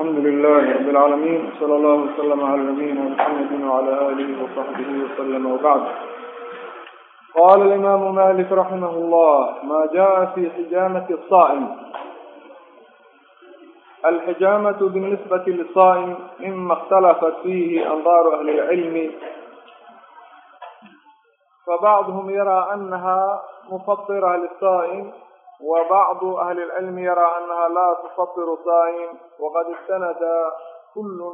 الحمد لله رب العالمين صلى الله وسلم على نبينا محمد وعلى آله وصحبه وسلم وبعد قال الإمام مالك رحمه الله ما جاء في حجامة الصائم الحجامة بالنسبة للصائم مما اختلفت فيه أنظار أهل العلم فبعضهم يرى أنها مفطرة للصائم وبعض أهل العلم يرى أنها لا تفطر صائم وقد استند كل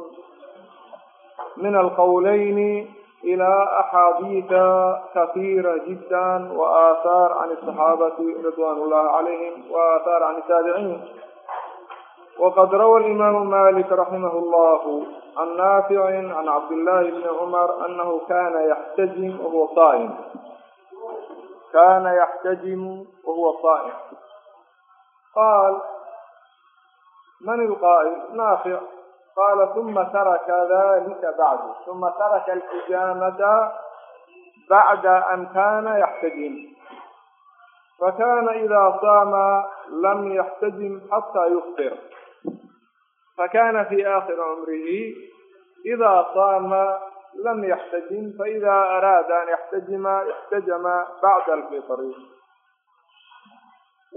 من القولين إلى أحاديث كثيرة جدا وآثار عن الصحابة رضوان الله عليهم وآثار عن التابعين. وقد روى الإمام مالك رحمه الله عن نافع عن عبد الله بن عمر أنه كان يحتجم وهو صائم كان يحتجم وهو صائم قال من القائل نافع قال ثم ترك ذلك بعد ثم ترك الحجامة بعد أن كان يحتجم فكان إذا صام لم يحتجم حتى يفطر فكان في آخر عمره إذا صام lam yaxtajim faida araada an yaxtajima ixtajama bacda alfitri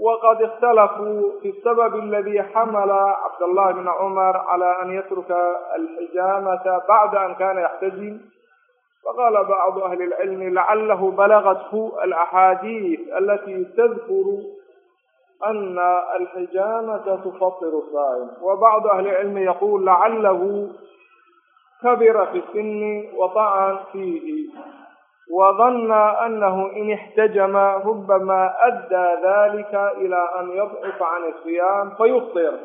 wqad اkhtalafuu fi sababi aladi xamala cabdاllahi bna cumar clى an yatruka alxijaamata bacda an kana yaxtajim faqala bacdu ahli اlcilmi lacalahu balagathu alaxaadiid alati tadkuru ana alxijaamata tufatiru saa'im w bacdu ahli اlcilmi yaqul lacalahu كبر في السن وطعن فيه وظن أنه إن احتجم ربما أدى ذلك إلى أن يضعف عن الصيام فيفطر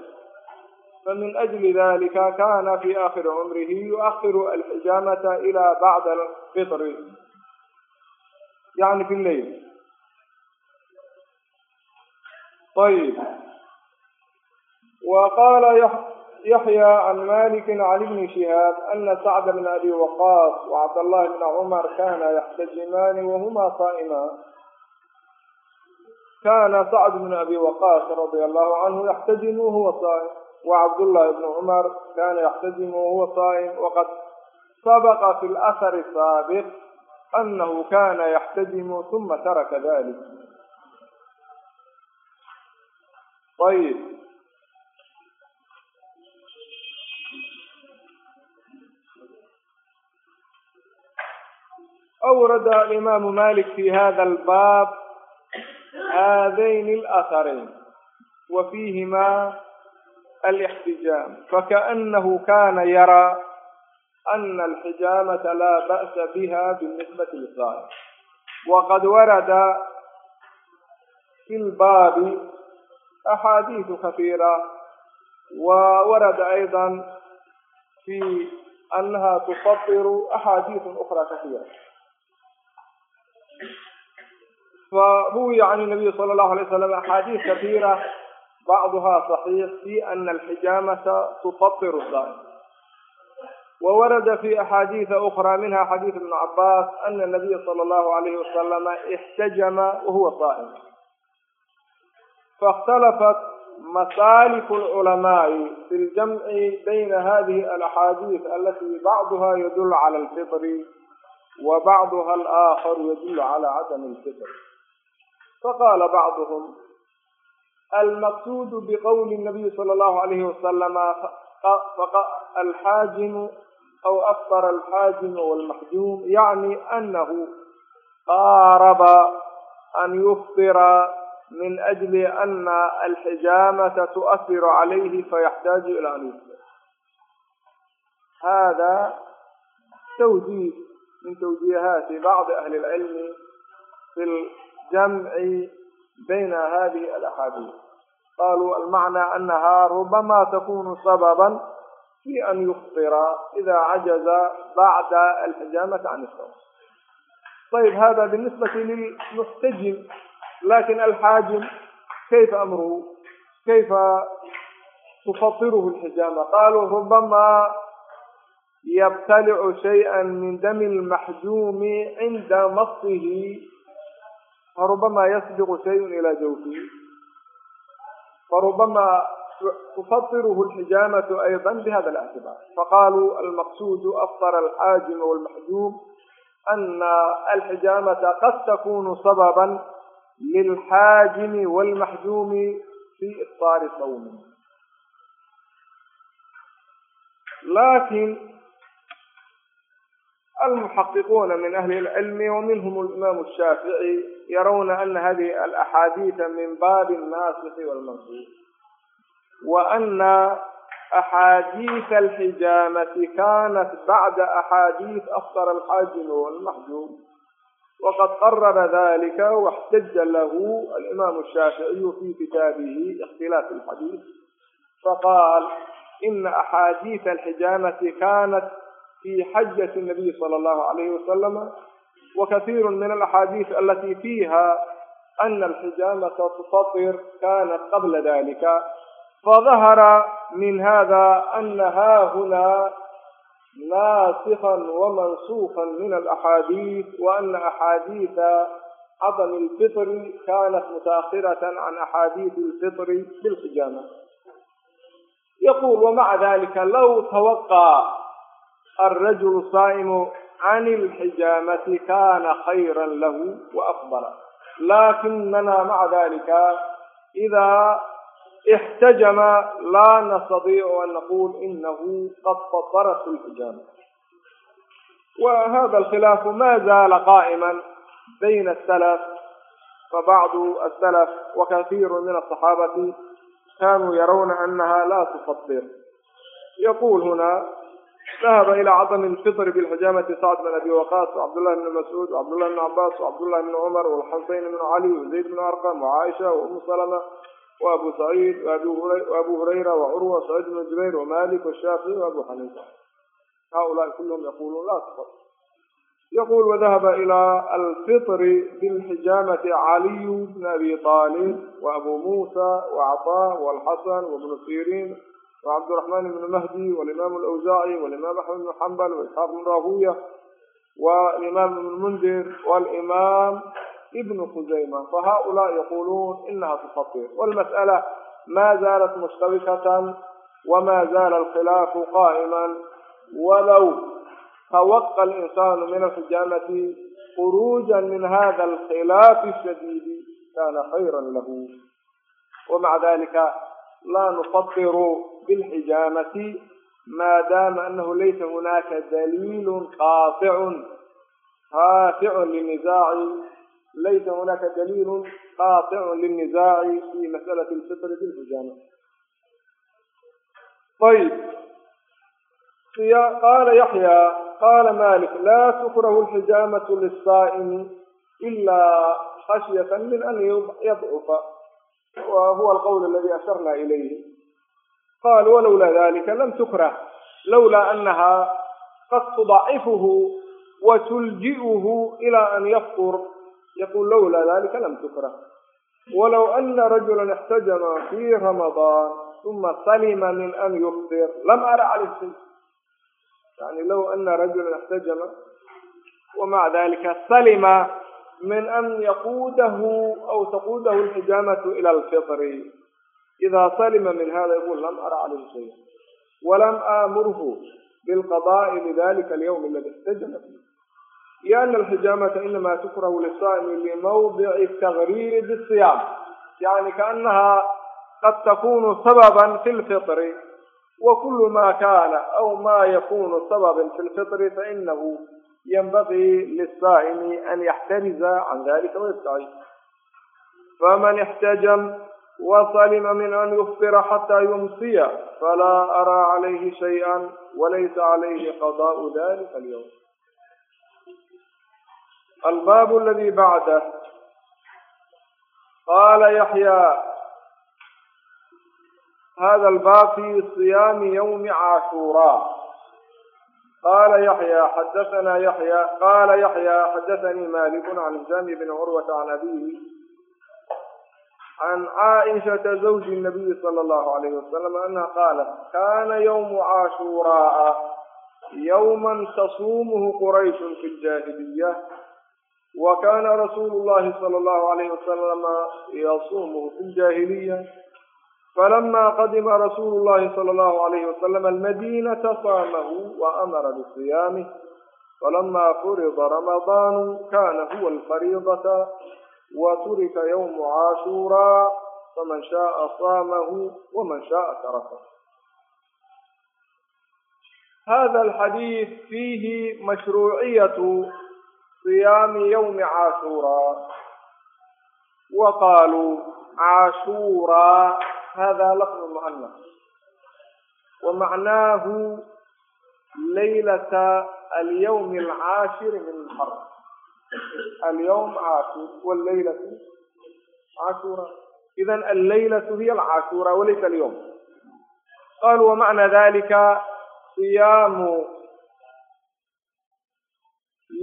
فمن أجل ذلك كان في آخر عمره يؤخر الحجامة إلى بعد الفطر يعني في الليل طيب وقال يحيى عن مالك عن ابن شهاب أن سعد بن أبي وقاص وعبد الله بن عمر كانا يحتجمان وهما صائمان كان سعد بن أبي وقاص رضي الله عنه يحتجم وهو صائم وعبد الله بن عمر كان يحتجم وهو صائم وقد سبق في الأثر السابق أنه كان يحتجم ثم ترك ذلك أورد الإمام مالك في هذا الباب هذين الأثرين وفيهما الاحتجام. فكأنه كان يرى أن الحجامة لا بأس بها بالنسبة للظاهر وقد ورد في الباب أحاديث كثيرة وورد أيضا في أنها تفطر أحاديث أخرى كثيرة. فروي يعني عن النبي صلى الله عليه وسلم أحاديث كثيرة بعضها صحيح في أن الحجامة تفطر الصائم وورد في أحاديث أخرى منها حديث ابن عباس أن النبي صلى الله عليه وسلم احتجم وهو صائم. فاختلفت مسالك العلماء في الجمع بين هذه الأحاديث التي بعضها يدل على الفطر وبعضها الآخر يدل على عدم الفطر. فقال بعضهم المقصود بقول النبي صلى الله عليه وسلم الحاجم أو أفطر الحاجم والمحجوم يعني أنه قارب أن يفطر من أجل أن الحجامة تؤثر عليه فيحتاج إلى أن يفطر هذا توجيه من توجيهات بعض أهل العلم في الجمع بين هذه الأحاديث قالوا المعنى أنها ربما تكون سببا في أن يفطر إذا عجز بعد الحجامة عن الصوم طيب هذا بالنسبة للمحتجم لكن الحاجم كيف أمره كيف تفطره الحجامة قالوا ربما يبتلع شيئا من دم المحجوم عند مصه فربما yasbiqu شيء إلى جوفه. فربما تفطره الحجامة أيضا بهذا الاعتبار. فقالوا المقصود أفطر الحاجم والمحجوم أن الحجامة قد تكون سببا للحاجم والمحجوم في إفطار صوم. لكن المحققون من أهل العلم ومنهم الإمام الشافعي يرون أن هذه الأحاديث من باب الناسخ والمنسوخ وأن أحاديث الحجامة كانت بعد أحاديث أفطر الحاجم والمحجوم. وقد قرر ذلك واحتج له الإمام الشافعي في كتابه اختلاف الحديث فقال إن أحاديث الحجامة كانت في حجة النبي صلى الله عليه وسلم وكثير من الأحاديث التي فيها أن الحجامة تفطر كانت قبل ذلك. فظهر من هذا أن ها هنا ناسخا ومنسوخا من الأحاديث وأن أحاديث عظم الفطر كانت متأخرة عن أحاديث الفطر في الحجامة يقول ومع ذلك لو توقع الرجل الصائم عن الحجامة كان خيرا له وأفضل. لكننا مع ذلك إذا احتجم لا نستطيع أن نقول إنه قد فطرت الحجامة. وهذا الخلاف ما زال قائما بين السلف فبعض السلف وكثير من الصحابة كانوا يرون أنها لا تفطر. يقول هنا ذهب إلى عدم الفطر بالحجامة سعد بن أبي وقاص وعبد الله بن مسعود وعبد الله بن عباس وعبد الله بن عمر والحسين بن علي وزيد بن أرقم وعائشة وأم سلمة وأبو سعيد وأبو هريرة وعروة سعيد بن جبير ومالك والشافعي وأبو حنيفة هؤلاء كلهم يقولون لا تفطر يقول وذهب إلى الفطر بالحجامة علي بن أبي طالب وأبو موسى وعطاء والحسن وابن سيرين وعبد الرحمن بن مهدي والإمام الأوزاعي والإمام أحمد بن حنبل وإسحاق بن راهوية والإمام بن المنذر والإمام ابن خزيمة فهؤلاء يقولون إنها تفطر والمسألة ما زالت مشتبكة وما زال الخلاف قائما ولو توقى الإنسان من الحجامة خروجا من هذا الخلاف الشديد كان خيرا له ومع ذلك لا نفطر بالحجامة ما دام أنه ليس هناك دليل قاطع قاطع للنزاع ليس هناك دليل قاطع للنزاع في مسألة الفطر بالحجامة طيب قال يحيى قال مالك لا تكره الحجامة للصائم إلا خشية من أن يضعف وهو القول الذي أشرنا إليه قال ولولا ذلك لم تكره لولا أنها قد تضعفه وتلجئه إلى أن يفطر يقول لولا ذلك لم تكره ولو أن رجلا احتجم في رمضان ثم سلم من أن يفطر لم أرى عليه شيء يعني لو أن رجلا احتجم ومع ذلك سلم من أن يقوده أو تقوده الحجامة إلى الفطر إذا سلم من هذا يقول لم أرى عليه شيء ولم آمره بالقضاء لذلك اليوم الذي احتجم فيه لأن الحجامة إنما تكره للصائم لموضع التغرير بالصيام يعني كأنها قد تكون سببا في الفطر وكل ما كان أو ما يكون سببا في الفطر فإنه ينبغي للصائم أن يحترز عن ذلك ويستعيد فمن احتجم وصلم من أن يفطر حتى يمصي فلا أرى عليه شيئا وليس عليه قضاء ذلك اليوم. الباب الذي بعده. قال يحيى هذا الباب في صيام يوم عاشوراء. قال يحيى حدثنا يحيى قال يحيى حدثني مالك عن هشام بن عروة عن أبيه عن عائشة زوج النبي صلى الله عليه وسلم أنها قالت كان يوم عاشوراء يوما تصومه قريش في الجاهلية وكان رسول الله صلى الله عليه وسلم يصومه في الجاهلية falama فلما قدم رسول الله صلى الله عليه وسلم المدينة صامه وأمر بصيامه. فلما فرض رمضان كان هو الفريضة وترك يوم عاشورا فمن شاء صامه ومن شاء تركه. هذا الحديث فيه مشروعية صيام يوم عاشورا. وقالوا عاشورا hada lafdu muana wa macnaahu laylata alyawmi alcaashiri min muxaram alyawm caashir wllaylatu cashuura idan allaylatu hiya alcashuura walaysa alyawm qaluu wamacna dalika siyaamu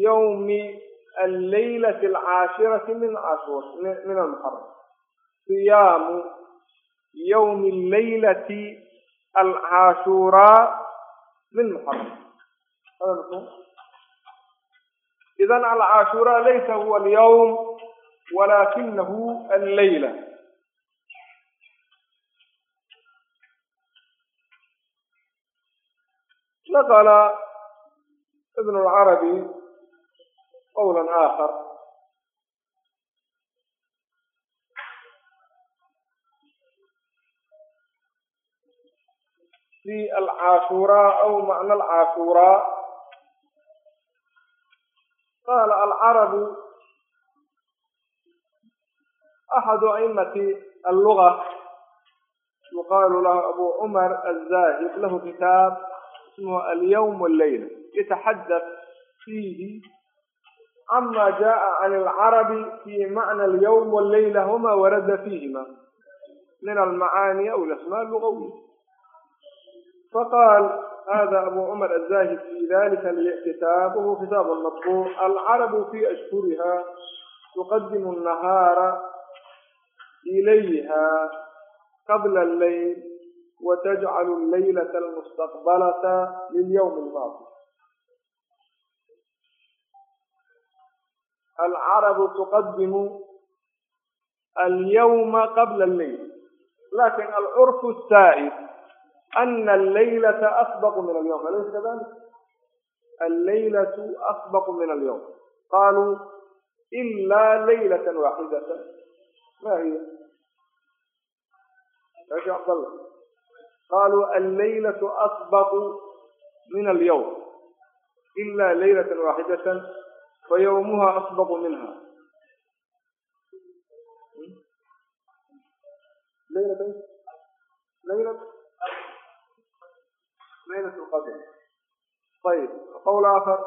yawmi allaylati alcaashirati min cashuur min almuxaram siyaamu yawmi allaylati alcaashuraa min muxaram hada mafhum idan alcaashuraa laysa huwa alyawm walakinahu allayla نقل ابن العربي قولا آخر في العاشوراء أو معنى العاشوراء قال العرب أحد أئمة اللغة. يقال له أبو عمر الزاهد له كتاب اسمه اليوم والليلة يتحدث فيه عما جاء عن العرب في معنى اليوم والليلة هما ورد فيهما. من المعاني أو الأسماء اللغوية. فقال هذا أبو عمر الزاهد في ذلك الكتاب وهو كتاب مطبوع العرب في أشهرها تقدم النهار إليها قبل الليل وتجعل الليلة المستقبلة لليوم الماضي. العرب تقدم اليوم قبل الليل لكن العرف السائد أن الليلة أسبق من اليوم أليس كذلك؟ الليلة أسبق من اليوم قالوا إلا ليلة واحدة ما هي؟ يا عبد الله قالوا الليلة أسبق من اليوم إلا ليلة واحدة فيومها أسبق منها ليلة ليلة ليلة القدر طيب قول آخر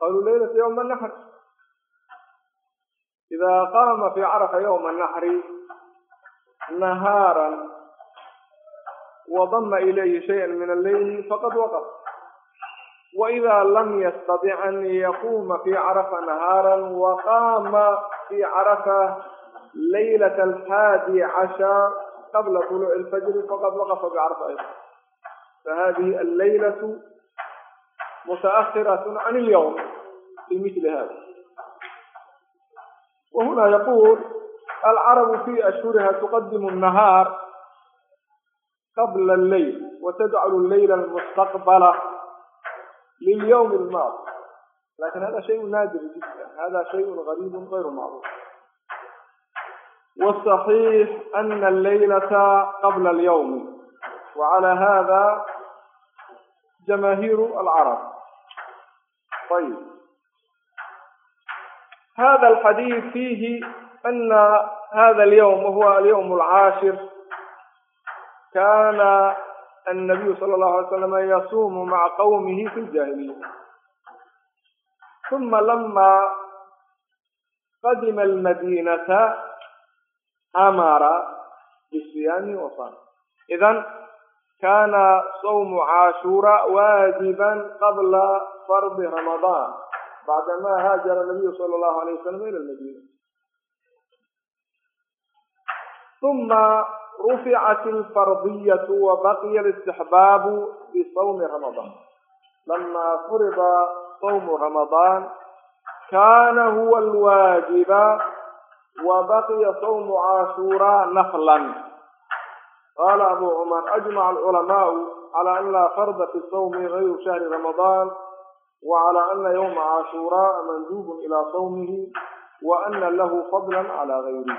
قالوا ليلة يوم النحر إذا قام في عرفة يوم النحر نهارا وضم إليه شيئا من الليل فقد وقف وإذا لم يستطع أن يقوم في عرفة نهارا وقام في عرفة ليلة الحادي عشر قبل طلوع الفجر فقد وقف بعرفة أيضا فهذه الليلة متأخرة عن اليوم في مثل هذا وهنا يقول العرب في أشهرها تقدم النهار قبل الليل وتجعل الليل المستقبل لليوم الماضي لكن هذا شيء نادر جدا هذا شيء غريب غير معروف والصحيح أن الليلة قبل اليوم وعلى هذا جماهير العرب. طيب. هذا الحديث فيه أن هذا اليوم وهو اليوم العاشر. كان النبي صلى الله عليه وسلم يصوم مع قومه في الجاهلية. ثم لما قدم المدينة أمر بالصيام وصام إذا كان صوم عاشوراء واجبا قبل فرض رمضان بعدما هاجر النبي صلى الله عليه وسلم إلى المدينة ثم رفعت الفرضية وبقي kana huwa alwaajiba wa baqiya sawmu caashuuraa naflan وبقي صوم عاشوراء نفلا قال أبو عمر أجمع العلماء على أن لا فرض في الصوم غير شهر رمضان وعلى أن يوم عاشوراء مندوب إلى صومه وأن له فضلا على غيره.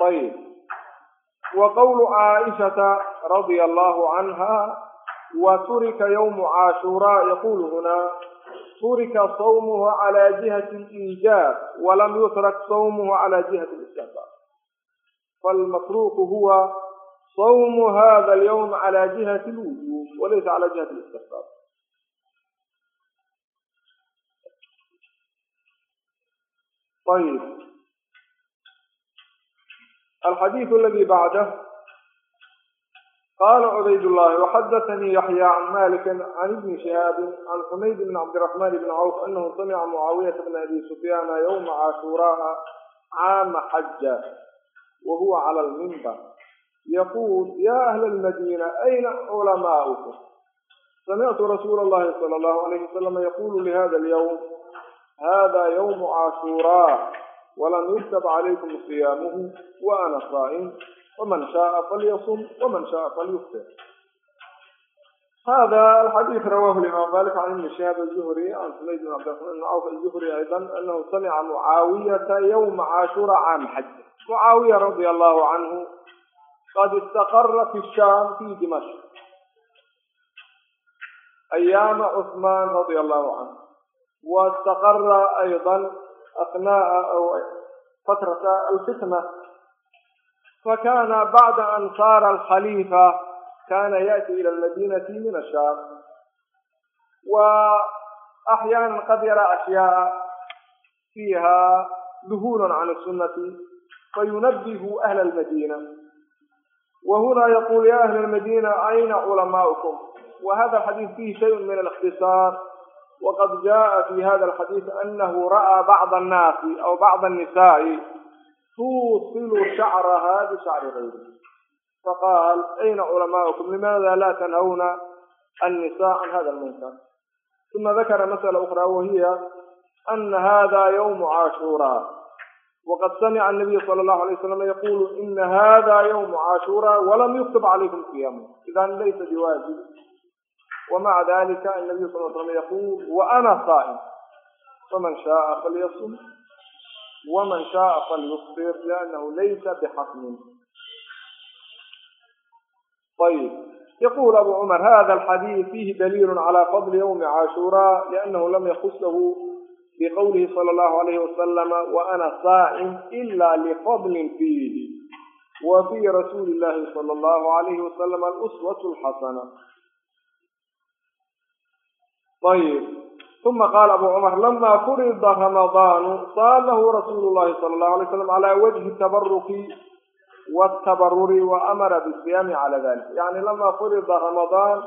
طيب. وقول عائشة رضي الله عنها وترك يوم عاشوراء يقول هنا turika sawmuhu calaa jihati liijaab walam yutrak sawmuhu calaa jihati listixbaab falmatruuku huwa sawmu hada alyawm calaa jihati lwujub walaysa calaa jihati listixbaab ayb alxadiiu aladii bacdah qala cubaydاllahi وxadaثnii yaxya can malik can ibni shihaabi can xumayd bn cabdiraxman bn cawf anahu samica mucaawiyata bn abi sufyaana ywma cashuuraa caama xaja wa huwa clى lmimbar yaqul ya ahla lmadina ayna culamaaukum samictu rasuula اllahi salى اllahu alayh wasalam yaqulu lihada lyawm hada ywmu cashuuraa walam yuktab calaykum siyaamuhu wa ana saa'im ومن شاء فليصم ومن شاء فليفطر. هذا الحديث رواه الإمام مالك عن ابن شهاب الزهري عن سليد بن عبد الرحمن بن عوف الزهري أيضا أنه سمع معاوية يوم عاشوراء عام حج. معاوية رضي الله عنه قد استقر في الشام في دمشق. أيام عثمان رضي الله عنه. واستقر أيضا أثناء أو فترة الفتنة fakana bacda an saara alkhaliifa kana yati ila almadinati min ashaam wa axyaana qad yaraa ashyaaa fiiha duhuula can sunnati fayunabihu ahla almadina wahuna yaqul ya ahla almadina ayna culamaaؤukum wahada alxadiis fihi shayء min alاkhtisaar waqad jaءa fi hada alxadiis anahu ra'aa bacd الnaasi aw bacd الnisaءi tuusilu shacrahaa bishacri gayrihi faqaal ayna culamaaukum limaada laa tanhawna annisaa can hada almunkar uma dakara masala ukhraa wahiya ana hada yawmu cashuuraa waqad samica anabiyu sala allahu alay wasalam yaquulu ina hada yawmu cashuuraa walam yuktub calaykum siyamu idan laysa biwaajib wamaca dalika annabiyu sal l slam yaquul waana saa'im faman shaaa falyasum ومن شاء فليصبر لأنه ليس بحتم طيب يقول أبو عمر هذا الحديث فيه دليل على فضل يوم عاشوراء لأنه لم يخصه بقوله صلى الله عليه وسلم وأنا صائم إلا لفضل فيه. وفي رسول الله صلى الله عليه وسلم الأسوة الحسنة. طيب uma qaala abu cumar lama furida ramadaanu saamahu rasuulu llahi sala allahu alay slam calaa wajhi tabaruki watabaruri wa amara bisiyaami cala dalik yani lama furida ramadaan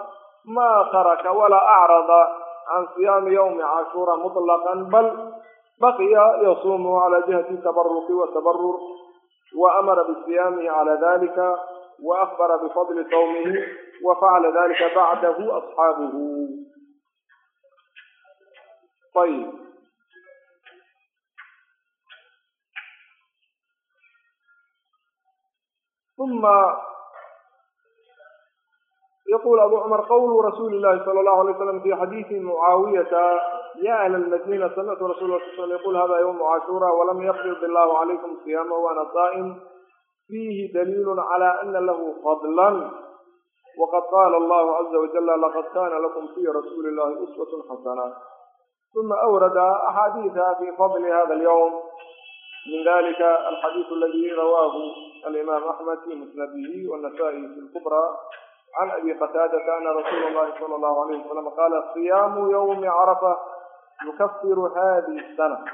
ma taraka walaa acrada can siyaami yawmi cashuura mutlaqan bal baqiya yasuumu calaa jihati tabaruki watabarur wa amara bisiyaamihi cala dalika wa akbara bifadli sawmihi wa facala dalika bacdahu asxaabuhu طيب ثم يقول أبو عمر قول رسول الله صلى الله عليه وسلم في حديث معاوية يا أهل المدينة سمعت رسول الله صلى الله عليه وسلم يقول هذا يوم عاشوراء ولم يفرض الله عليكم صيامه وأنا صائم. فيه دليل على أن له فضلا. وقد قال الله عز وجل لقد كان لكم في رسول الله أسوة حسنة. ثم أورد أحاديثها في فضل هذا اليوم. من ذلك الحديث الذي رواه الإمام أحمد في مسنده والنسائي في الكبرى. عن أبي قتادة أن رسول الله صلى الله عليه وسلم قال صيام يوم عرفة يكفر هذه السنة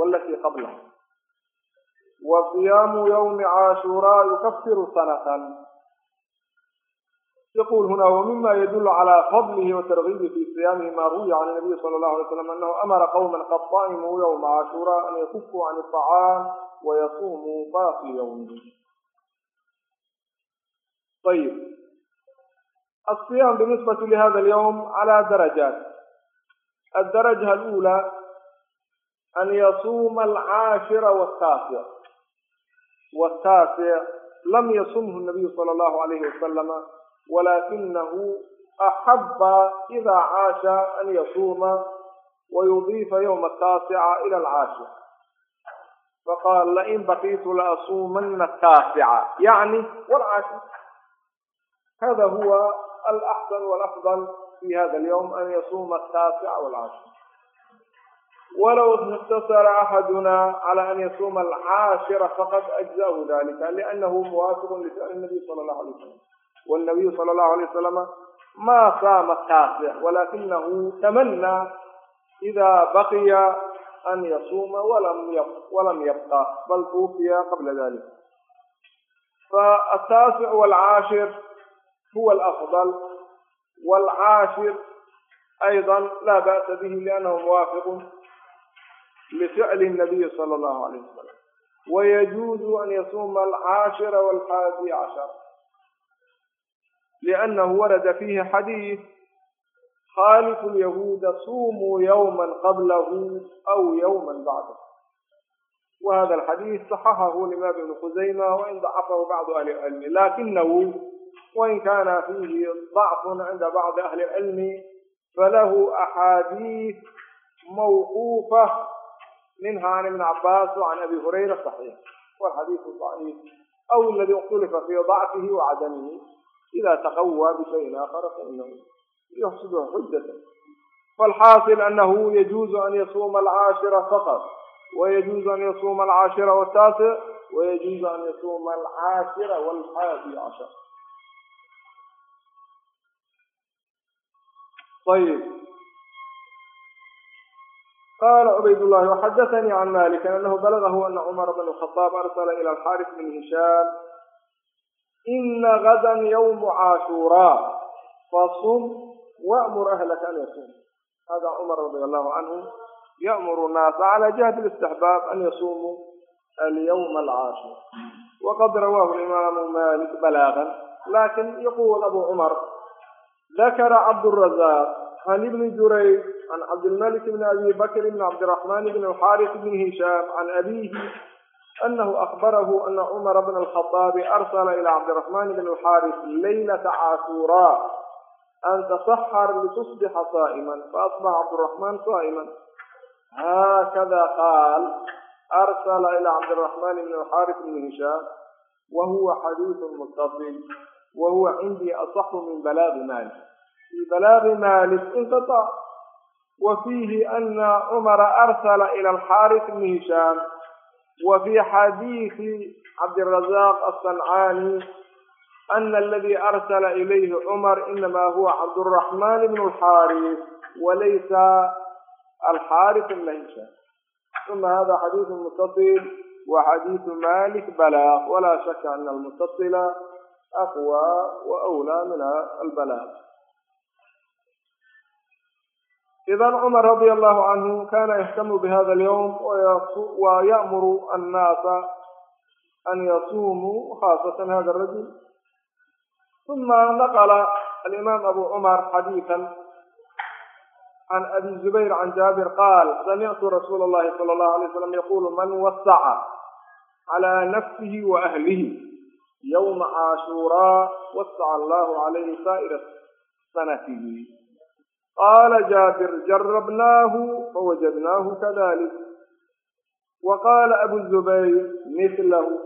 والتي قبلها. وصيام يوم عاشوراء يكفر سنة yqul huna wmima ydul calى fadlh wtargibi fi صiyaamih ma ruwiya can nabiy sala اlahu alay slam anahu amara qwma qad طa'imuu ywma cashuura an yakufuu can الطacaam wayasumuu baqi ywmih ayb الصiyam binisbati lihada اlyوم calى darajaat الدرجة الأولى أن يصوم العاشر والتاسع والتاسع لم يصمه النبي صلى الله عليه وسلم ولكنه أحب إذا عاش أن يصوم ويضيف يوم التاسع إلى العاشر فقال لئن بقيت لأصومن التاسع يعني والعاشر هذا هو الأحسن والأفضل في هذا اليوم أن يصوم التاسع والعاشر ولو اقتصر أحدنا على أن يصوم العاشر فقد أجزاه ذلك لأنه موافق لفعل النبي صلى الله عليه وسلم والنبي والنبي صلى الله عليه وسلم ما صام التاسع ولكنه تمنى إذا بقي أن يصوم ولم يبقى, ولم يبقى بل توفي قبل ذلك. فالتاسع والعاشر هو الأفضل والعاشر أيضا لا بأس به لأنه موافق لفعل النبي صلى الله عليه وسلم. ويجوز أن يصوم العاشر والحادي عشر. لأنه ورد فيه حديث خالف اليهود صوموا يوما قبله أو يوما بعده. وهذا الحديث صححه الإمام ابن خزيمة وإن ضعفه بعض أهل العلم لكنه وإن كان فيه ضعف عند بعض أهل العلم فله أحاديث موقوفة منها عن ابن عباس وعن أبي هريرة صحيح والحديث الضعيف أو الذي اختلف في ضعفه وعدمه. إذا تقوى بشيء آخر فإنه يحسبه حجة. فالحاصل أنه يجوز أن يصوم العاشرة فقط ويجوز أن يصوم العاشرة والتاسع ويجوز أن يصوم العاشرة والحادي عشر. طيب. قال عبيد الله وحدثني عن مالك أنه بلغه أن عمر بن الخطاب أرسل إلى الحارث من هشام هشام إن غدا يوم عاشوراء فصم وأمر أهلك أن يصوم هذا عمر رضي الله عنه يأمر الناس على جهة الاستحباب أن يصوموا اليوم العاشر وقد رواه الإمام مالك بلاغا لكن يقول أبو عمر ذكر عبد الرزاق عن ابن جريج عن عبد الملك بن أبي بكر بن عبد الرحمن بن الحارث أنه أخبره أن عمر بن الخطاب أرسل إلى عبد الرحمن بن الحارث ليلة عاشوراء أن تسحر لتصبح صائما فأصبح عبد الرحمن صائما. هكذا قال أرسل إلى عبد الرحمن بن الحارث بن هشام وهو حديث متصل وهو عندي أصح من بلاغ مالك. في بلاغ مالك انقطع وفيه أن عمر أرسل إلى الحارث بن هشام وفي حديث عبد الرزاق الصنعاني أن الذي أرسل إليه عمر إنما هو عبد الرحمن بن الحارث وليس الحارث بن ثم هذا حديث متصل وحديث مالك بلاغ ولا شك أن المتصل أقوى وأولى من البلاغ. إذا عمر رضي الله عنه كان يهتم بهذا اليوم ويأمر الناس أن يصوموا خاصة هذا الرجل ثم نقل الإمام أبو عمر حديثا عن أبي الزبير عن جابر قال سمعت رسول الله صلى الله عليه وسلم يقول من وسع على نفسه وأهله يوم عاشوراء وسع الله عليه سائر سنته قال جابر جربناه فوجدناه كذلك وقال أبو الزبير مثله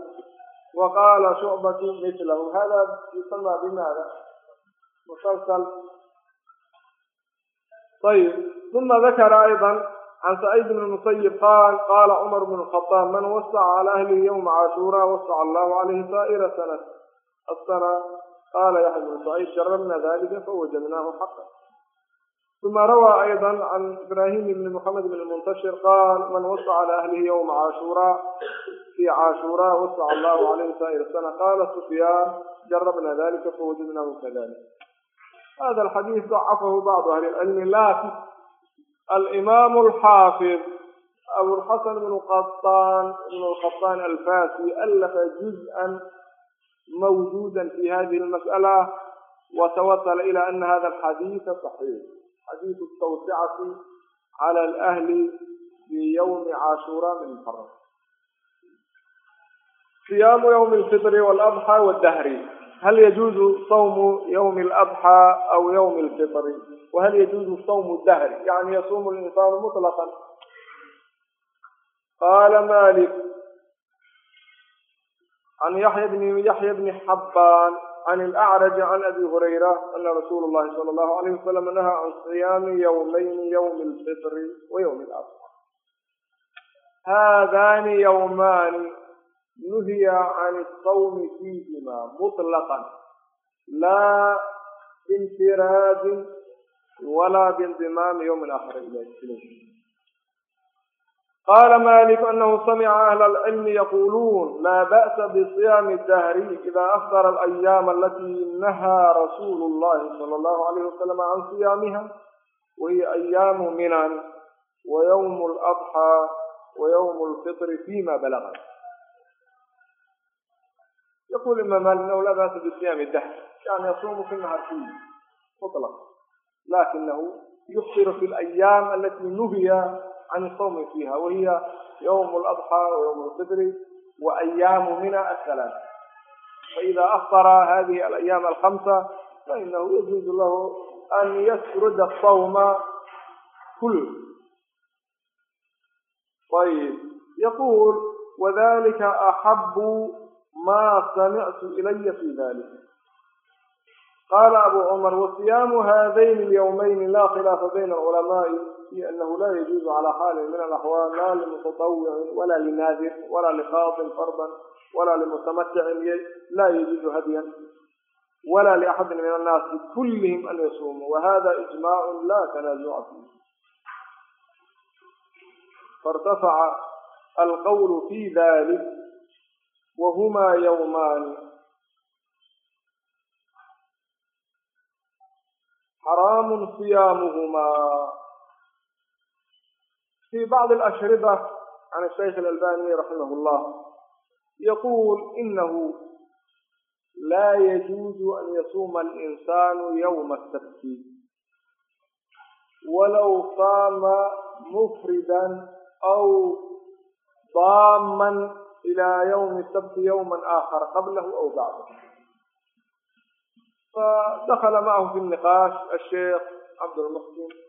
وقال شعبة مثله هذا يسمى بماذا مسلسل طيب ثم ذكر أيضا عن سعيد بن المسيب قال قال عمر بن الخطاب من وسع على أهله يوم عاشوراء وسع الله عليه سائر سنة السنة قال يحيى بن سعيد جربنا ذلك فوجدناه حقا ثم روى أيضا عن إبراهيم بن محمد بن المنتشر قال من وصى على أهله يوم عاشوراء في عاشوراء وصى الله عليه سائر السنة. قال سفيان جربنا ذلك فوجدناه كذلك. هذا الحديث ضعفه بعض أهل العلم لكن الإمام الحافظ أبو الحسن بن قطان بن القطان الفاسي ألف جزءا موجودا في هذه المسألة وتوصل إلى أن هذا الحديث صحيح. حديث التوسعة cala alahli fi yawmi cashuuraa min muxaram siyaamu ywmi alfitri waladxى waddahri hal yajuuzu sawmu ywmi aladxى aw ywmi alfitri wahal yajuuzu sawmu dahri yani yasuumu linsaanu muطlaqan qala malik can yaxya bni yaxya bni xabbaan can alacraji can abi hurayra ana rasuula llahi sala allahu alayh wasalam nahaa can siyaami yowmayni yowmi alfitri wa yowmi aladha haadaani yowmaani nuhiya can asawmi fiihima mutlaqan laa binfiraadin walaa bindimaami yowmi alaakhir ilayh qala malik anahu samica ahla alcilmi yaquluun laa ba'sa bisiyaami dahri ida afdara alayaama alatii nahaa rasuulu llahi sala allahu alayhi wasalam can siyaamiha wahiya ayaamu minan wa yowmu aladxaa wa yowmu alfitri fima balaga yaqul imam malik anahu laa ba'sa bisiyaami dahr kaana yasuumu fi nahar kulli mutlaq lakinahu yuftiru fi alayaam alati nuhiya can isawmi fiiha wahiya ywm اladxى waywm اlfitri waayaamu mina ahalaaث faida aftara hadihi alayaam alhamsa fainahu yajuuzu lahu an yasruda sawma kul ayb yaqul wadalika axabu ma samictu ilaya fi dalik qaala abuu cumar wasiyaamu haadayni alyawmayni laa khilaafa bayna alculamaai fi anahu laa yajuuzu calaa xaalin min alaxwaal laa limutadawicin walaa linaadir walaa lifaatin fardan walaa limutamaticin laa yajuuzu hadyan walaa liaxadin min annaasi kullihim an yasuumuu wahada ijmaacun laa tanaazuca fiih fairtafaca alqawlu fi dalik wahumaa yawmaani xaraamun siyaamuhumaa fii bacdi alashriba can ashaykh alalbaniy raximah llah yaquul inahu laa yajuuzu an yasuuma alinsaanu yowma asabti walow saama mufridan aw daaman ilaa yowmi sabti yowman aakhar qablahu aw bacdah فدخل معه في النقاش الشيخ عبد المحسن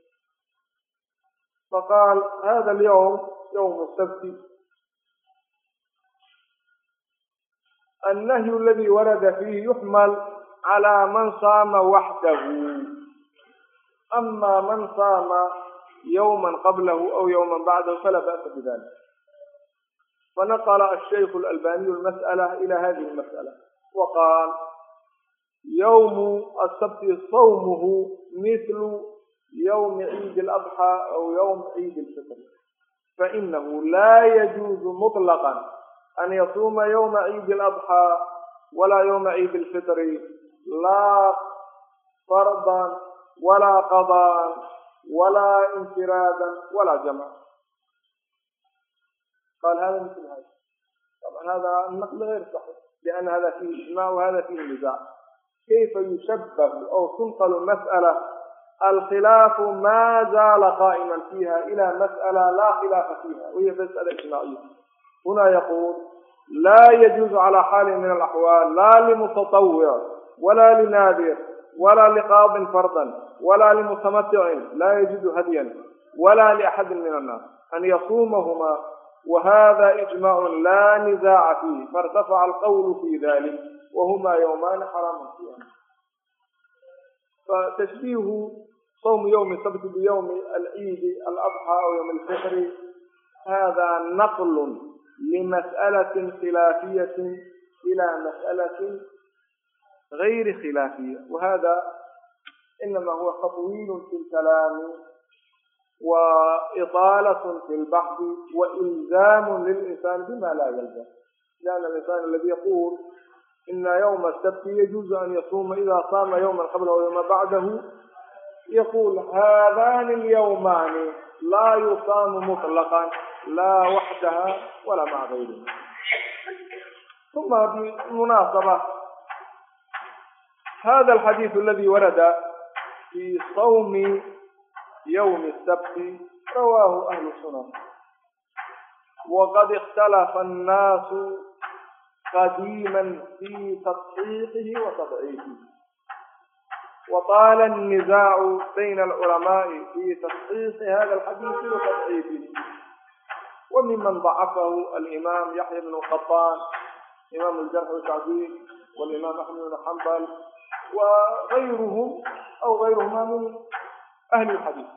فقال هذا اليوم يوم السبت. النهي الذي ورد فيه يحمل على من صام وحده. أما من صام يوما قبله أو يوما بعده فلا بأس بذلك. فنقل الشيخ الألباني المسألة إلى هذه المسألة. وقال yawmu asabti sawmuhu mithlu yawmi ciidi aladxaa aw yawm ciidi lfitr fainahu laa yajuuzu muطlaqan an yasuuma yawma ciidi aladxaa walaa yawma ciidi lfitri laa fardan walaa qadaan walaa infiraadan walaa jamca qal hada mil hada طبعا hada naql غayr صaxiix لأn hada fihi ijmac wahada fihi nizaac kayfa yushabbahu aw tunqalu mas'ala alkhilaafu maa zaala qaa'iman fiiha ila mas'ala laa khilaafa fiiha wahiya mas'ala ijmaaciya huna yaquul laa yajuuzu cala xaalin min alaxwaal laa limutatawwic walaa linaadir walaa liqaadin fardan walaa limutamaticin laa yajuuzu hadyan walaa liaxadin min annaas an yasuumahumaa وهذا إجماع لا نزاع فيه فارتفع القول في ذلك وهما يومان حرام فيhا فتشبيه صوم يوم السبت بيوم العيد الأضحى أو يوم الفطر هذا نقل لمسألة خلافية إلى مسألة غير خلافية وهذا إنما هو تطويل في الكلام وإطالة في البحث وإلزام للإنسان بما لا يلزم. لأن الإنسان الذي يقول إن يوم السبت يجوز أن يصوم إذا صام يوما قبله ويوما بعده يقول هذان اليومان لا يصام مطلقا لا وحدها ولا مع غيرها ثم بمناسبة هذا الحديث الذي ورد في صوم يوم السبت رواه أهل sunan وقد اختلف الناس قديما في tasxiixihi وتضعيفه. وطال النزاع بين العلماء في تصحيح هذا الحديث وتضعيفه. وممن ضعفه الإمام يحيى بن قطان إمام الجرح والتعديل والإمام أحمد بن حنبل وغيرهم أو غيرهما من أهل الحديث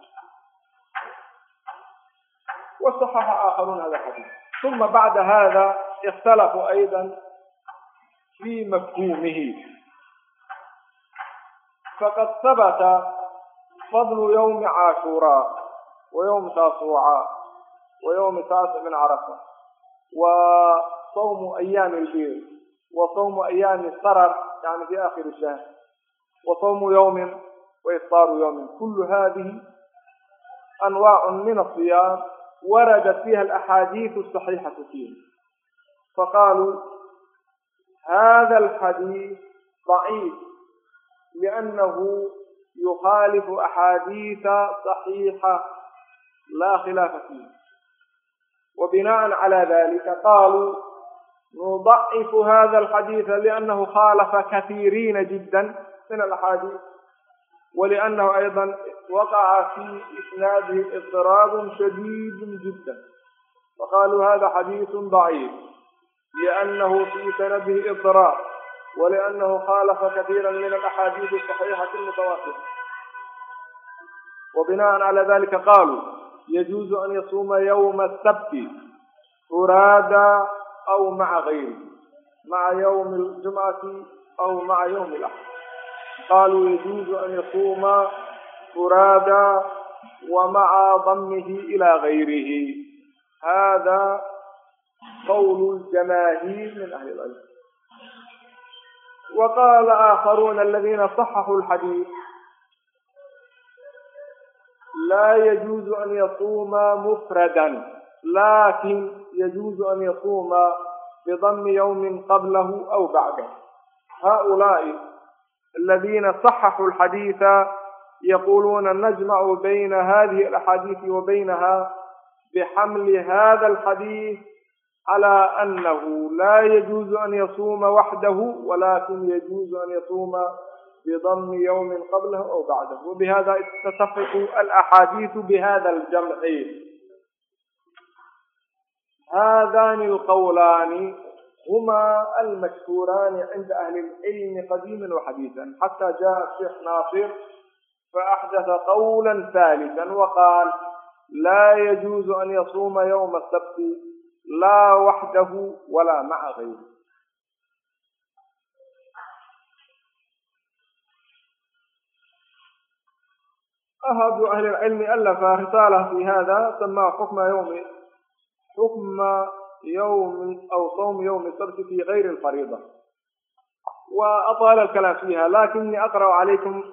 وصحح آخرون هذا الحديث ثم بعد هذا اختلفوا أيضا في مفهومه فقد ثبت فضل يوم عاشوراء ويوم تاسوعاء ويوم تاسع من عرفة وصوم أيام البيض وصوم أيام السرر يعني في آخر الشهر وصوم يوم وإفطار يوم كل هذه أنواع من الصيام وردت فيها الأحاديث الصحيحة فيه فقالوا هذا الحديث ضعيف لأنه يخالف أحاديث صحيحة لا خلاف فيه وبناء على ذلك قالوا نضعف هذا الحديث لأنه خالف كثيرين جدا من الأحاديث ولأنه أيضا وقع في إسناده اضطراب شديد جدا. فقالوا هذا حديث ضعيف لأنه في سنده اضطراب ولأنه خالف كثيرا من الأحاديث الصحيحة المتواترة. وبناء على ذلك قالوا يجوز أن يصوم يوم السبت فرادا أو مع غيره مع يوم الجمعة أو مع يوم الأحد. قالوا يجوز أن يصوم فرادى ومع ضمه إلى غيره هذا قول الجماهير من أهل العلم وقال آخرون الذين صححوا الحديث لا يجوز أن يصوم مفردا لكن يجوز أن يصوم بضم يوم قبله أو بعده هؤلاء الذين صححوا الحديث يقولون نجمع بين هذه الأحاديث وبينها بحمل هذا الحديث على أنه لا يجوز أن يصوم وحده ولكن يجوز أن يصوم بضم يوم قبله أو بعده. وبهذا تتفق الأحاديث بهذا الجمع. هذان القولان هما المشهوران عند أهل العلم قديما وحديثا حتى جاء الشيخ ناصر فأحدث قولا ثالثا وقال لا يجوز أن يصوم يوم السبت لا وحده ولا مع غيره أحد أهل العلم ألف رسالة في هذا سماه حكم يوم يوم أو صوم يوم السبت في غير الفريضة. وأطال الكلام فيها لكني أقرأ عليكم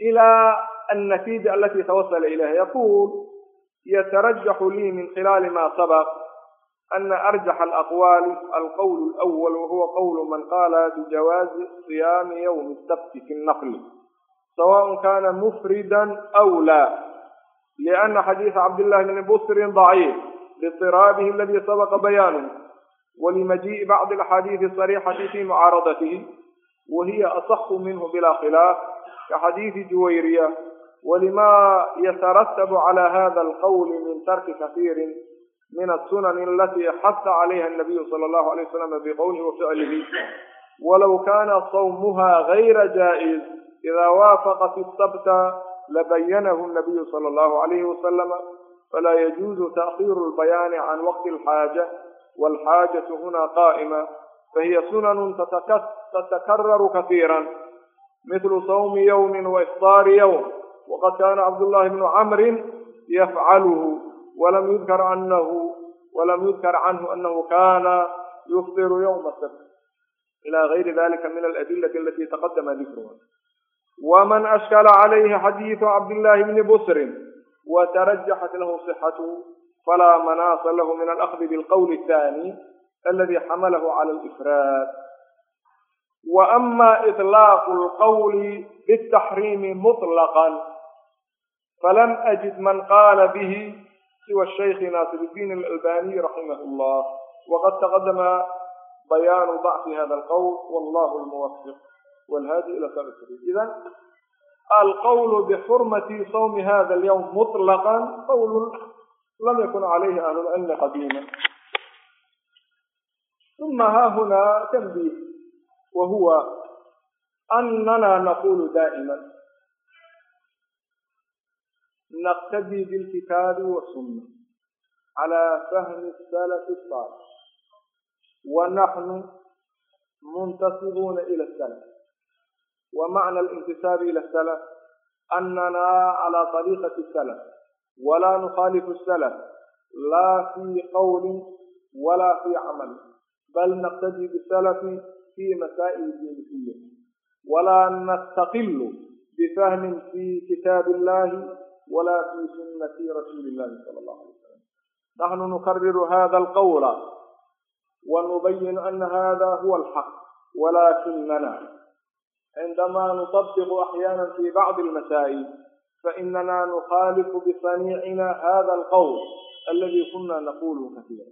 إلى النتيجة التي توصل إليها. يقول يترجح لي من خلال ما سبق أن أرجح الأقوال القول الأول وهو قول من قال بجواز صيام يوم السبت في النقل سواء كان مفردا أو لا لأن حديث عبد الله بن بصر ضعيف. لاضطرابه الذي سبق بيانه ولمجيء بعض الأحاديث الصريحة في معارضته وهي أصح منه بلا خلاف كحديث جويرية ولما يترتب على هذا القول من ترك كثير من السنن التي حث عليها النبي صلى الله عليه وسلم بقوله وفعله ولو كان صومها غير جائز إذا وافقت السبت لبينه النبي صلى الله عليه وسلم. فلا يجوز تأخير البيان عن وقت الحاجة والحاجة هنا قائمة فهي سنن تتكرر كثيرا مثل صوم يوم وإفطار يوم وقد كان عبد الله بن عمرو يفعله ولم يذكر أنه ولم يذكر عنه أنه كان يفطر يوم السبت. إلى غير ذلك من الأدلة التي تقدم ذكرها. ومن أشكل عليه حديث عبد الله بن بصر وترجحت له صحته فلا مناص له من الأخذ بالقول الثاني الذي حمله على الإفراد. وأما إطلاق القول بالتحريم مطلقا فلم أجد من قال به سوى الشيخ ناصر الدين الألباني رحمه الله. وقد تقدم بيان ضعف هذا القول والله الموفق والهادي إلى سبيل إذن إذا alqowlu bixurmati sawmi hada alyawm mutlaqan qowlun lam yakun calayhi ahlulcilmi qadiima uma haahunaa tanbiih wa huwa anana naqulu daa'ima naqtadii bilkitaabi wasunna cala fahmi salafi saalix wa naxnu muntasibuuna ila salaf wa macna alintisaabi ila salaf anana calaa طariiqati salaf walaa nukhaalifu salaf laa fii qawlin walaa fii camal bal naqtadii bisalafi fii masaa'il diin kuliha walaa nastaqilu bifahmin fii kitaabi illahi ولا في سنة رسول الله صلى الله عليه وسلم نحن نكرر هذا القول ونبين أن هذا هو الحق ولكننا عندما نطبق أحيانا في بعض المسائل فإننا نخالف بصنيعنا هذا القول الذي كنا نقوله كثيرا.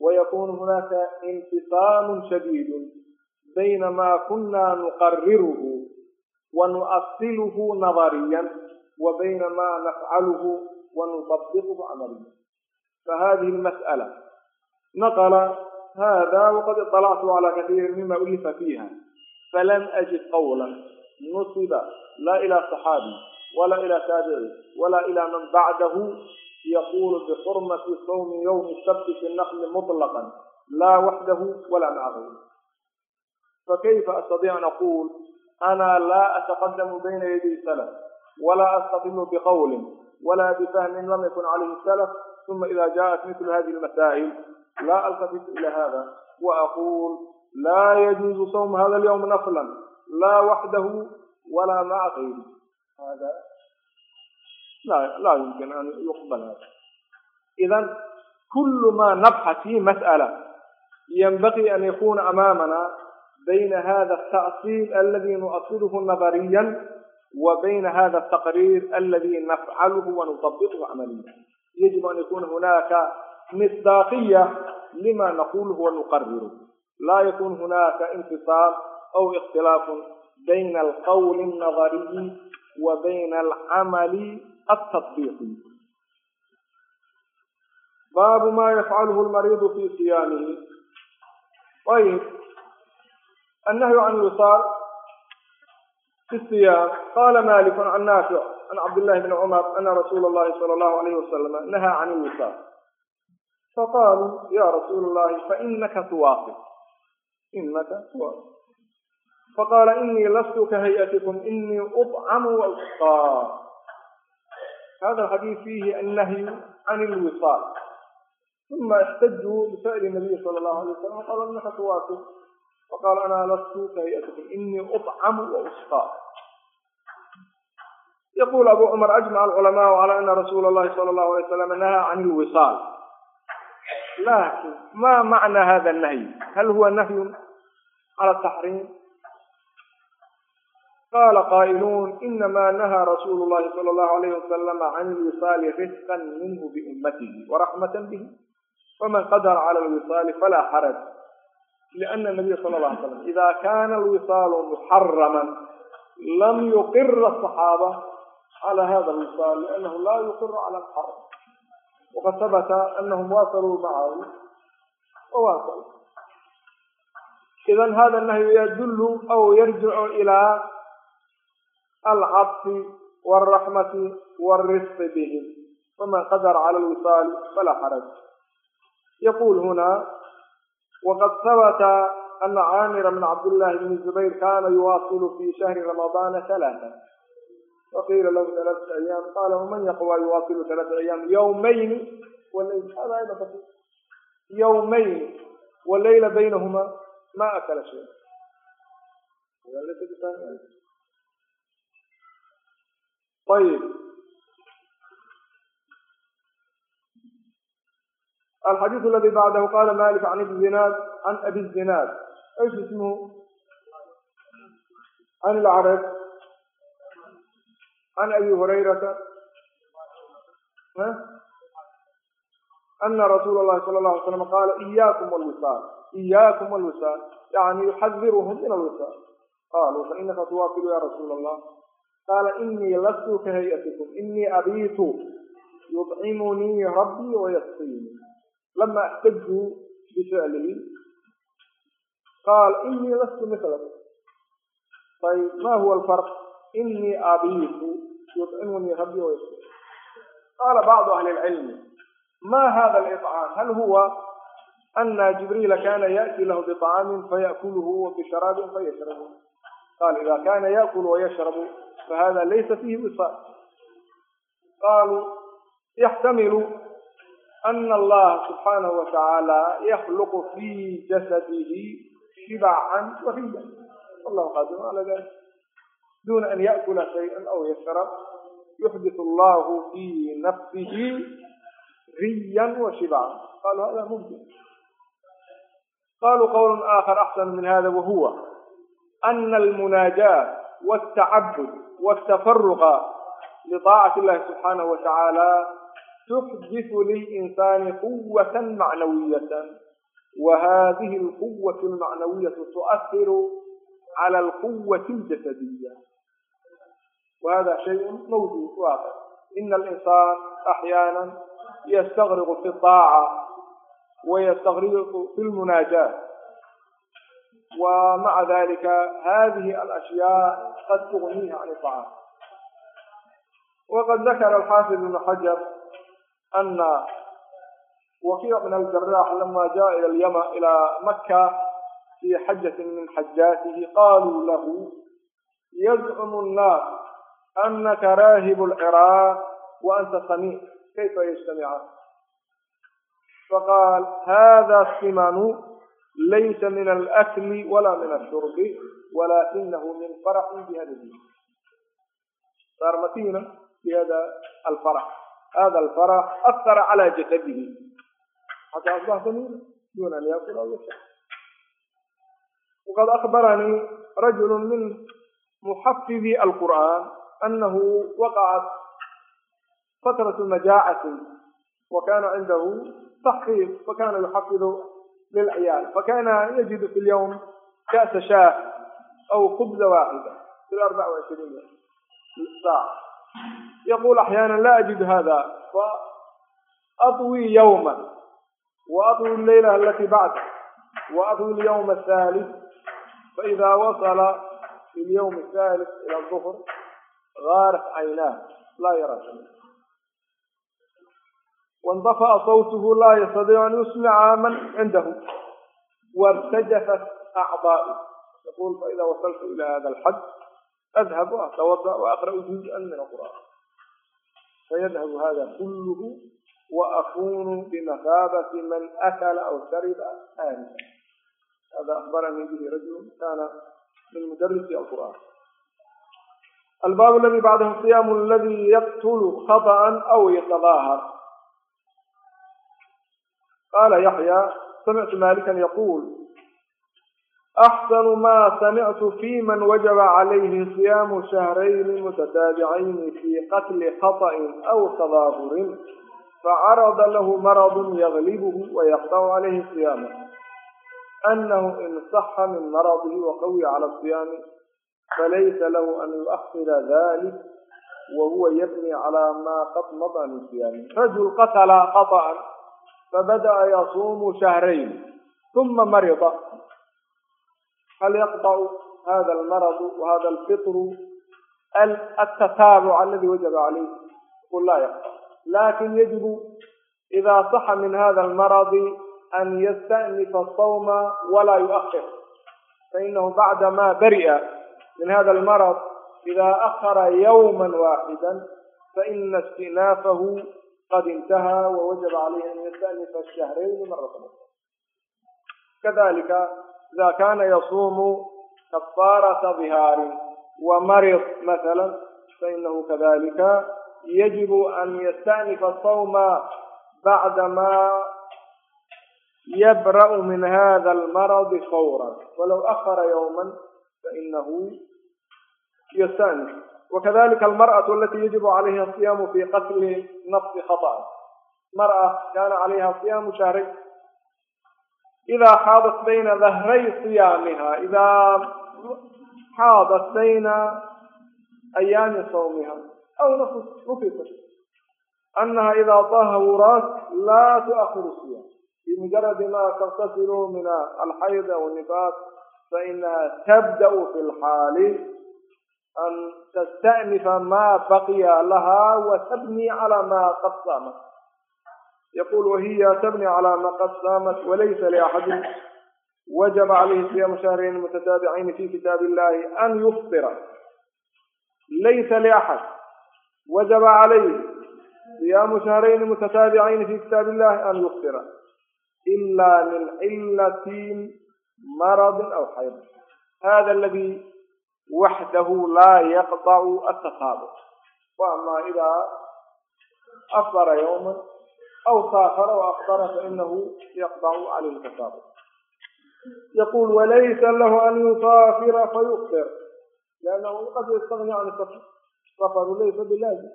ويكون هناك انفصام شديد بين ما كنا نقرره ونؤصله نظريا وبين ما نفعله ونطبقه عمليا. فهذه المسألة. نقل هذا وقد اطلعت على كثير مما ألف فيها. فلم أجد قولا نصب لا إلى صحابي ولا إلى تابعي ولا إلى من بعده يقول بحرمة صوم يوم السبت في النخل مطلقا لا وحده ولا مع غيره فكيف أستطيع أن أقول أنا لا أتقدم بين يدي سلف ولا أستقل بقول ولا بفهم لم يكن عليه السلف ثم إذا جاءت مثل هذه المسائل لا ألتفت إلى هذا وأقول لا يجوز صوم هذا اليوم نفلا لا وحده ولا مع غيره هذا لا لا يمكن أن يقبل هذا إذا كل ما نبحث في مسألة ينبغي أن يكون أمامنا بين هذا التأصيل الذي نؤصله نظريا وبين هذا التقرير الذي نفعله ونطبقه عمليا يجب أن يكون هناك مصداقية لما نقوله ونقرره لا يكون هناك انفصال أو اختلاف بين القول النظري وبين العمل التطبيقي باب ما يفعله المريض في صيامه طيب النهي عن الوصال في الصيام قال مالك عن نافع عن عبد الله بن عمر أن رسول الله صلى الله عليه وسلم نهى عن الوصال فقالوا يا رسول الله فإنك تواصل إنك تواصل فقال إني لست كهيئتكم إني أطعم وأسقى هذا الحديث فيه النهي عن الوصال ثم احتجوا بسائل النبي صلى الله عليه وسلم قال إنك تواصل faqaala anaa lastu kahayatikum inii uطcamu wausqaa yaqul abu cumar ajmaca alculamaau calaa ana rasuula allahi sala allahu alay slam nahaa can ilwisaal lakin ma macna hada nahyi hal huwa nahyun cala taxriim qala qaa'iluun inama nahaa rasuulu llahi sala allahu alayh wasalama can ilwisaali rifqan minhu biummatihi waraxmatan bihi faman qadara cala alwisaali falaa xaraj لأن النبي صلى الله عليه وسلم إذا كان الوصال محرما لم يقر الصحابة على هذا الوصال لأنه لا يقر على الحرم وقد ثبت أنهم واصلوا معه وواصلوا. إذا هذا النهي يدل أو يرجع إلى العطف والرحمة والرفق بهم. وما قدر على الوصال فلا حرج. يقول هنا وقد ثبت أن عامر بن عبد الله بن الزبير كان يواصل في شهر رمضان ثلاثة waqiila lahu alaata ayaam qaala waman yaqwa yuwaafilu alaata ayaam yawmayni walayl hada aydan basiir yawmayni waleyla baynahumaa ma akala shay ayb alxadiiu aladii bacdahu qaala malik an ibn zinaad an abi zinaad إيش اسمه عن العرب عن أبي هريرة أن رسول الله صلى الله عليه وسلم قال إياكم والوسال. إياكم والوسال يعني يحذرهم من الوسال. قالوا فإنك تواصل يا رسول الله. قال إني لست كهيئتكم إني أبيت. يطعمني ربي ويسقيني. لما أحتجوا بفعله قال إني لست مثلكم. طيب ما هو الفرق؟ إني أبيت. يطعمني ربي ويسكن قال بعض أهل العلم ما هذا الإطعام؟ هل هو أن جبريل كان يأتي له بطعام فيأكله وبشراب فيشربه؟ قال إذا كان يأكل ويشرب فهذا ليس فيه وصال قالوا يحتمل أن الله سبحانه وتعالى يخلق في جسده شبعا وحيدا الله قادم على ذلك. دون أن يأكل شيئا أو يشرب يحدث الله في نفسه غيا وشبعا. قالوا هذا ممكن. قالوا قول آخر أحسن من هذا وهو أن المناجاة والتعبد والتفرغ لطاعة الله سبحانه وتعالى تحدث للإنسان قوة معنوية وهذه القوة المعنوية تؤثر على القوة الجسدية. القوة الجسدية وهذا شيء موجود واقع إن الإنسان أحيانا يستغرق في الطاعة ويستغرق في المناجاة ومع ذلك هذه الأشياء قد تغنيه عن الطعام وقد ذكر الحافظ بن حجر أن وكيع بن الجراح لما جاء إلى اليمن إلى مكة في حجة من حجاته قالوا له يزعم الناس أنك راهب العراق وأنت سميع كيف يجتمعان فقال هذا السمن ليس من الأكل ولا من الشرب ولكنه من فرح بهذا الدين صار متينا بهذا الفرح هذا الفرح أثر على جسده حتى أصبح سمينا دون أن يأكل أو يشرب وقد أخبرني رجل من محفظي القرآن أنه وقعت فترة مجاعة وكان عنده تحقيق فكان يحفظ للعيال فكان يجد في اليوم كأس شاة أو خبزة واحدة في الأربع وعشرين ساعة. يقول أحيانا لا أجد هذا فأطوي يوما وأطوي الليلة التي بعد وأطوي اليوم الثالث فإذا وصل في اليوم الثالث إلى الظهر غارت عيناه لا يرى شيئا. وانطفأ صوته لا يستطيع أن يسمع من عنده. وارتجفت أعضائه يقول فإذا وصلت إلى هذا الحد أذهب وأتوضأ وأقرأ جزءا من القرآن. فيذهب هذا كله وأكون بمثابة من أكل أو شرب آنفا. هذا أخبرني به رجل كان من مدرسي القرآن. الباب الذي بعده الصيام الذي يقتل خطأ أو يتظاهر قال يحيى سمعت مالكا يقول أحسن ما سمعت في من وجب عليه صيام شهرين متتابعين في قتل خطأ أو تظاهر فعرض له مرض يغلبه ويقطع عليه صيامه أنه إن صح من مرضه وقوي على falaysa lahu an yuakhira dalik wahuwa yabni calaa maa qad mada min siyaami rajul qatala qaطa'an fabada'a yasuumu shahrayn uma marida hal yaqطa'u hada almaradu wahada alfitru atataabuc aladi wajaba calayh qul laa yaqطa lakin yajibu ida صaxa min hada almaradi an yasta'nifa asawma walaa yu'akhir fainahu bacda ma bari'a من هذا المرض إذا أخر يوما واحدا فإن استئنافه قد انتهى ووجب عليه أن يستأنف الشهرين مرة أخرى كذلك إذا كان يصوم كفارة ظهار ومرض مثلا فإنه كذلك يجب أن يستأنف الصوم بعدما يبرأ من هذا المرض فورا ولو أخر يوما فإنه يستأنف وكذلك المرأة التي يجب عليها الصيام في قتل نفس خطأ مرأة كان عليها صيام شهرين إذا حاضت بين ظهري صيامها إذا حاضت بين أيام صومها أو نفست أنها إذا طهرت لا تؤخر الصيام بمجرد ما تغتسل من الحيض أو النفاس فإنها تبدأ في الحال أن تستأنف ما بقي لها وتبني على ما قد صامت. يقول وهي تبني على ما قد صامت وليس لأحد. وجب عليه صيام شهرين متتابعين في كتاب الله أن يفطر. ليس لأحد. وجب عليه صيام شهرين متتابعين في كتاب الله أن يفطر. إلا من علة مرض أو حيض هذا الذي وحده لا يقطع التطابق وأما إذا أفطر يوما أو سافر وأفطر فإنه يقطع عليه التطابق يقول وليس له أن يسافر فيفطر لأنه قد يستغني عن السفر السفر ليس بلازم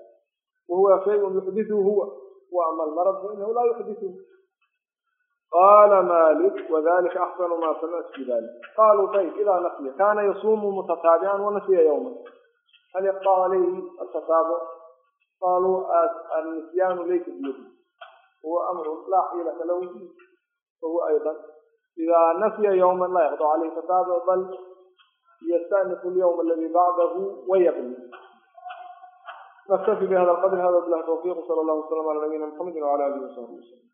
وهو شيء يحدثه هو وأما المرض فإنه لا يحدثه قال مالك وذلك أحسن ما سمعت في ذلك قالوا طيب إذا نسي كان يصوم متتابعا ونسي يوما هل يقطع عليه التتابع قالوا النسيان ليس بيده هو أمر لا حيلة له فهو أيضا إذا نسي يوما لا يقطع عليه تتابع بل يستأنف اليوم الذي بعده ويبني نكتفي بهذا القدر هذا بالله توفيق صلى الله وسلم على نبينا محمد وعلى آله وصحبه وسلم